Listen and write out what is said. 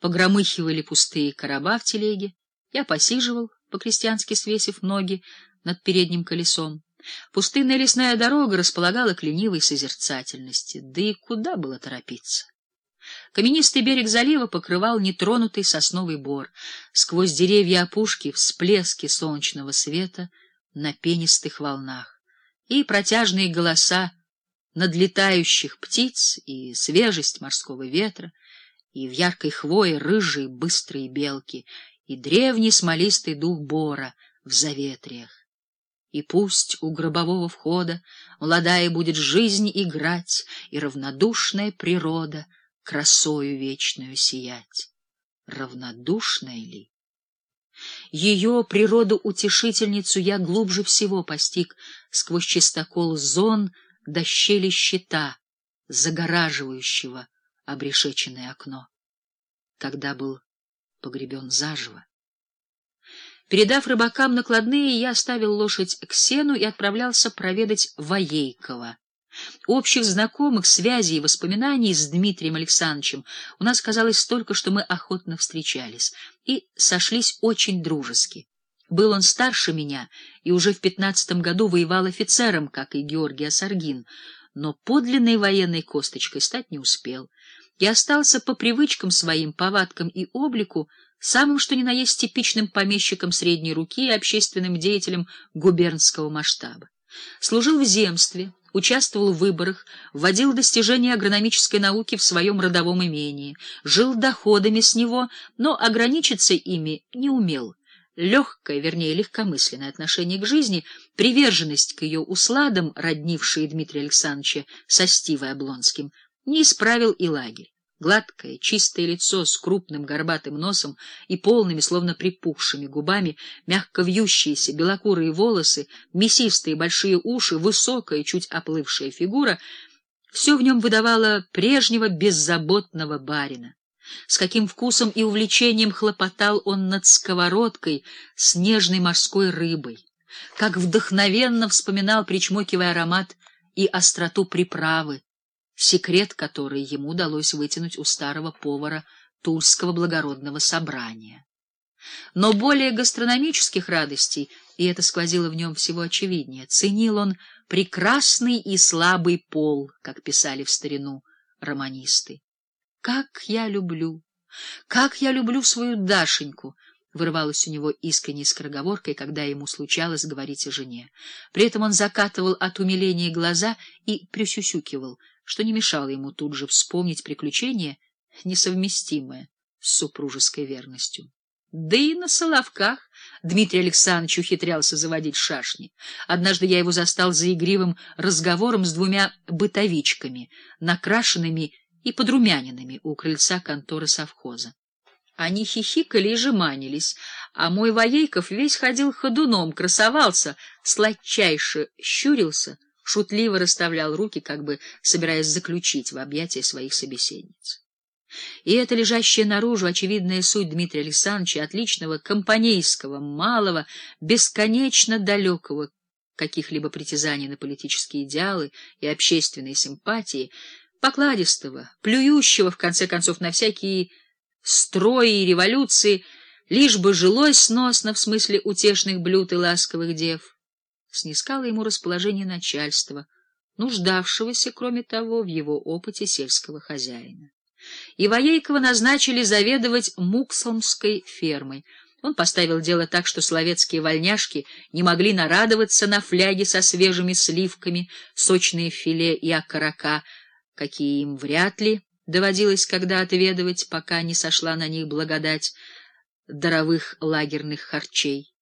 погромыхивали пустые короба в телеге. Я посиживал, по-крестьянски свесив ноги над передним колесом. Пустынная лесная дорога располагала к ленивой созерцательности, да и куда было торопиться? Каменистый берег залива покрывал нетронутый сосновый бор, сквозь деревья опушки всплески солнечного света на пенистых волнах и протяжные голоса надлетающих птиц и свежесть морского ветра, и в яркой хвое рыжие быстрые белки, и древний смолистый дух бора в заветриях. И пусть у гробового входа молодая будет жизнь играть, и равнодушная природа красою вечную сиять. Равнодушная ли? Ее природу-утешительницу я глубже всего постиг сквозь чистокол зон до щели щита, загораживающего обрешеченное окно, когда был погребен заживо. Передав рыбакам накладные, я оставил лошадь к сену и отправлялся проведать Воейкова. Общих знакомых, связей и воспоминаний с Дмитрием Александровичем у нас казалось столько, что мы охотно встречались и сошлись очень дружески. Был он старше меня и уже в пятнадцатом году воевал офицером, как и Георгий Осаргин, но подлинной военной косточкой стать не успел и остался по привычкам своим, повадкам и облику самым что ни на есть типичным помещиком средней руки и общественным деятелем губернского масштаба. Служил в земстве, участвовал в выборах, вводил достижения агрономической науки в своем родовом имении, жил доходами с него, но ограничиться ими не умел. Легкое, вернее, легкомысленное отношение к жизни, приверженность к ее усладам, роднившие Дмитрия Александровича со Стивой Облонским, не исправил и лагерь. Гладкое, чистое лицо с крупным горбатым носом и полными, словно припухшими губами, мягко вьющиеся белокурые волосы, мясистые большие уши, высокая, чуть оплывшая фигура — все в нем выдавало прежнего беззаботного барина. С каким вкусом и увлечением хлопотал он над сковородкой с нежной морской рыбой, как вдохновенно вспоминал, причмокивая аромат и остроту приправы, секрет который ему удалось вытянуть у старого повара Тульского благородного собрания. Но более гастрономических радостей, и это сквозило в нем всего очевиднее, ценил он прекрасный и слабый пол, как писали в старину романисты. «Как я люблю! Как я люблю свою Дашеньку!» вырывалась у него искренней скороговоркой, когда ему случалось говорить о жене. При этом он закатывал от умиления глаза и присюсюкивал — что не мешало ему тут же вспомнить приключение, несовместимое с супружеской верностью. Да и на Соловках Дмитрий Александрович ухитрялся заводить шашни. Однажды я его застал за игривым разговором с двумя бытовичками, накрашенными и подрумяненными у крыльца конторы совхоза. Они хихикали и жеманились, а мой Воейков весь ходил ходуном, красовался, сладчайше щурился — шутливо расставлял руки, как бы собираясь заключить в объятия своих собеседниц. И эта лежащая наружу очевидная суть Дмитрия Александровича, отличного компанейского, малого, бесконечно далекого каких-либо притязаний на политические идеалы и общественные симпатии, покладистого, плюющего, в конце концов, на всякие строи и революции, лишь бы жилось сносно в смысле утешных блюд и ласковых дев, снискало ему расположение начальства, нуждавшегося, кроме того, в его опыте сельского хозяина. И Воейкова назначили заведовать Муксомской фермой. Он поставил дело так, что словецкие вольняшки не могли нарадоваться на фляги со свежими сливками, сочные филе и окорока, какие им вряд ли доводилось когда отведывать, пока не сошла на них благодать даровых лагерных харчей.